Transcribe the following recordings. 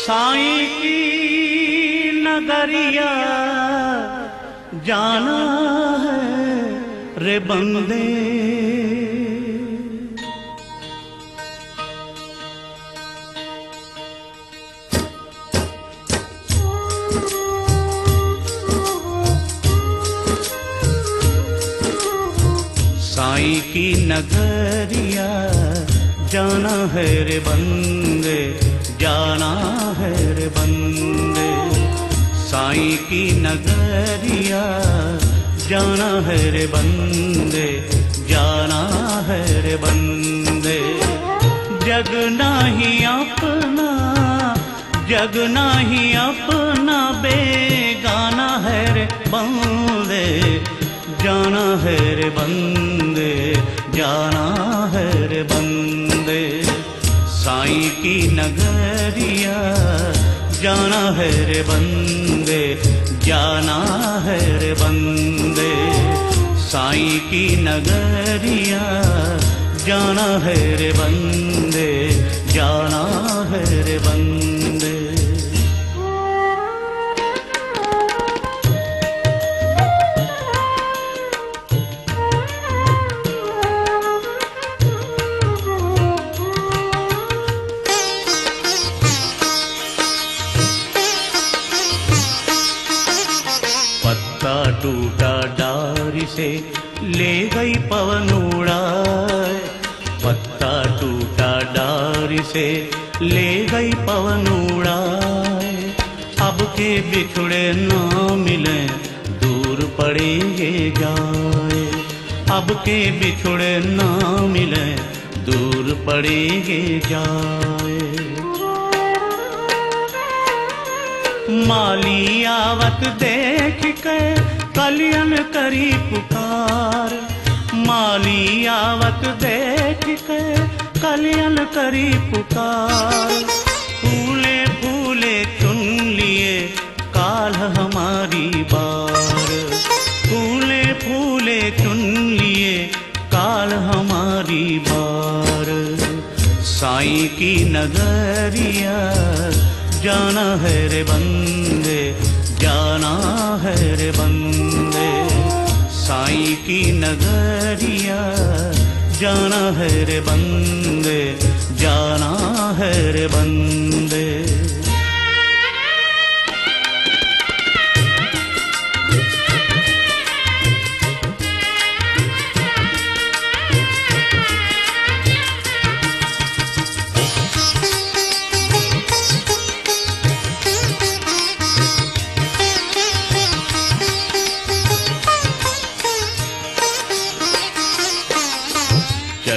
साई की नगरिया जाना है रे बंदे। साई की नगरिया जाना है रे बंदे। जाना है रे बंदे। साई की नगरिया जाना है रे बंदे, जाना है रे बंदे। जगना ही अपना जगना ही अपना, बेगाना है रे बंदे, जाना है रे बंदे, जाना साई की नगरिया, जाना है रे बंदे, जाना है रे बंदे। साई की नगरिया, जाना है रे बंदे, जाना है रे बंदे। टूटा डारी से ले गई पवन उड़ाए। पत्ता टूटा डारी से ले गई पवन उड़ाए। अब के बिछड़े ना मिले दूर पड़ेंगे जाए। अब के बिछड़े ना मिले दूर पड़ेंगे जाए। माली आवत देख के कलियन करी पुकार। माली आवत देख के कलियन करी पुकार। फूले फूले चुन लिए काल हमारी बार। फूले फूले चुन लिए काल हमारी बार। साई की नगरिया जाना है रे बंदे जाना है रे बंदे। साई की नगरिया, जाना है रे बंदे, जाना है रे बंदे।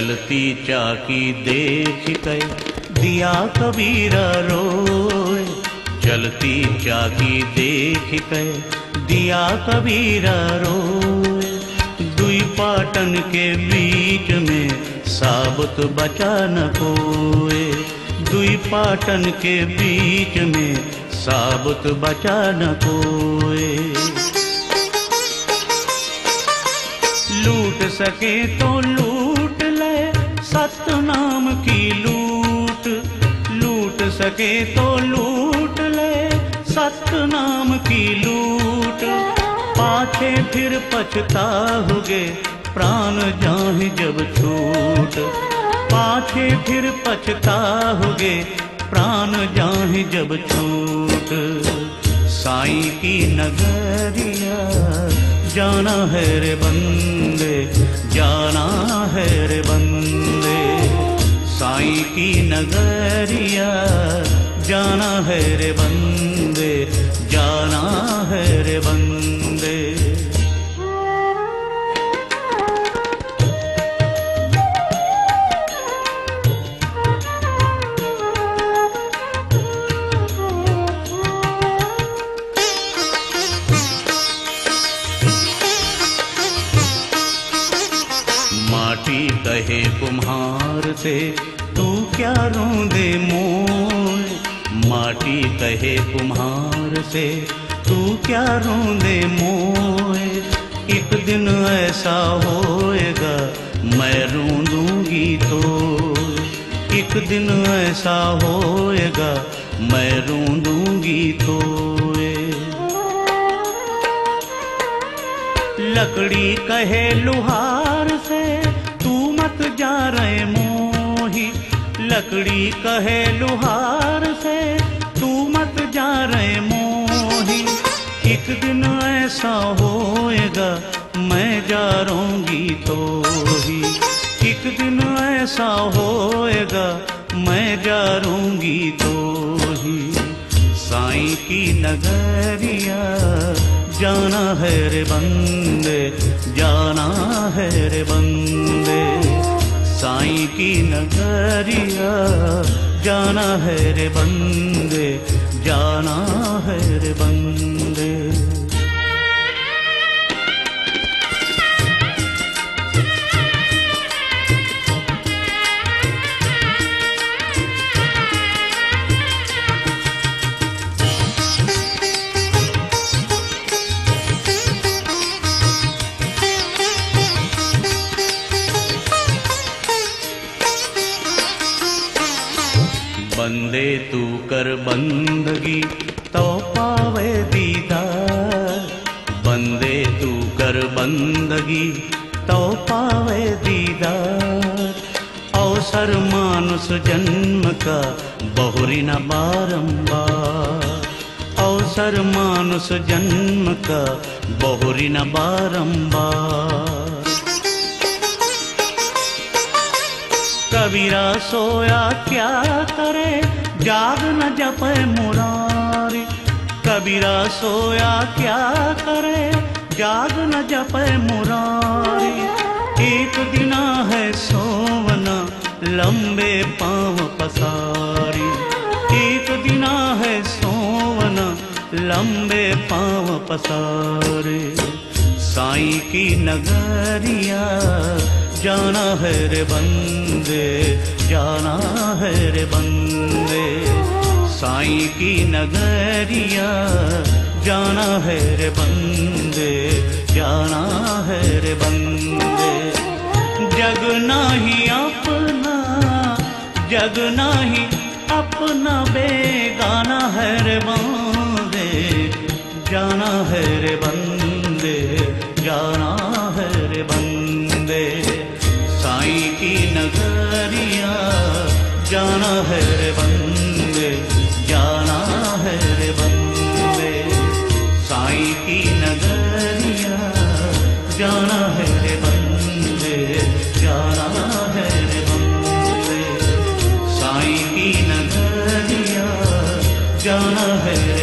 चलती चाकी देख के दिया कबीरा रोए। चलती चाकी देख के दिया कबीरा रोए। दुई पाटन के बीच में साबुत बचा न कोए। दुई पाटन के बीच में साबुत बचा न कोए। लूट सके तो लूट सतनाम की लूट लूट सके तो लूट ले। सतनाम की लूट, पाछे फिर पछताओगे, प्राण जाहि जब छूट। पाछे फिर पछताओगे, प्राण जाहि जब छूट। साई की नगरिया, जाना है रे बंदे जाना है रे बंदे साई की नगरिया जाना है रे बंदे। कहे कुम्हार से, तू क्या रोंदे मोए? एक दिन ऐसा होएगा, मैं रोंदूँगी तो। एक दिन ऐसा होएगा, मैं रूंदूँगी तो। लकड़ी कहे लुहार से, तू मत जा रहे मोही। लकड़ी कहे लुहार से रहे मोही। एक दिन ऐसा होएगा, मैं जा रहूँगी तो ही एक दिन ऐसा होएगा, मैं जा रहूँगी तो ही साईं की नगरिया, जाना है रे बंदे, जाना है रे बंदे। साईं की नगरिया, जाना है रे बंदे जाना है बंदे तू कर बंदगी तो पावे दीदार। बंदे तू कर बंदगी तो पावे दीदार। अवसर मानुष जन्म का बहुरी न बारंबार। अवसर मानुष जन्म का बहुरी न बारंबार। कबीरा सोया क्या करे? जाग न जपे मुरारी कबीरा सोया क्या करे? जाग न जपे मुरारी, एक दिना है सोवना, लंबे पाँव पसारी। एक दिना है सोवना, लंबे पाँव पसारे। साई की नगरिया जाना है रे बंदे, जाना है रे बंदे। साईं की नगरिया, जाना है रे बंदे, जाना है रे बंदे। जग नाही अपना जग नाही अपना बेगाना है रे बंदे। जाना है रे बंदे, जाना है।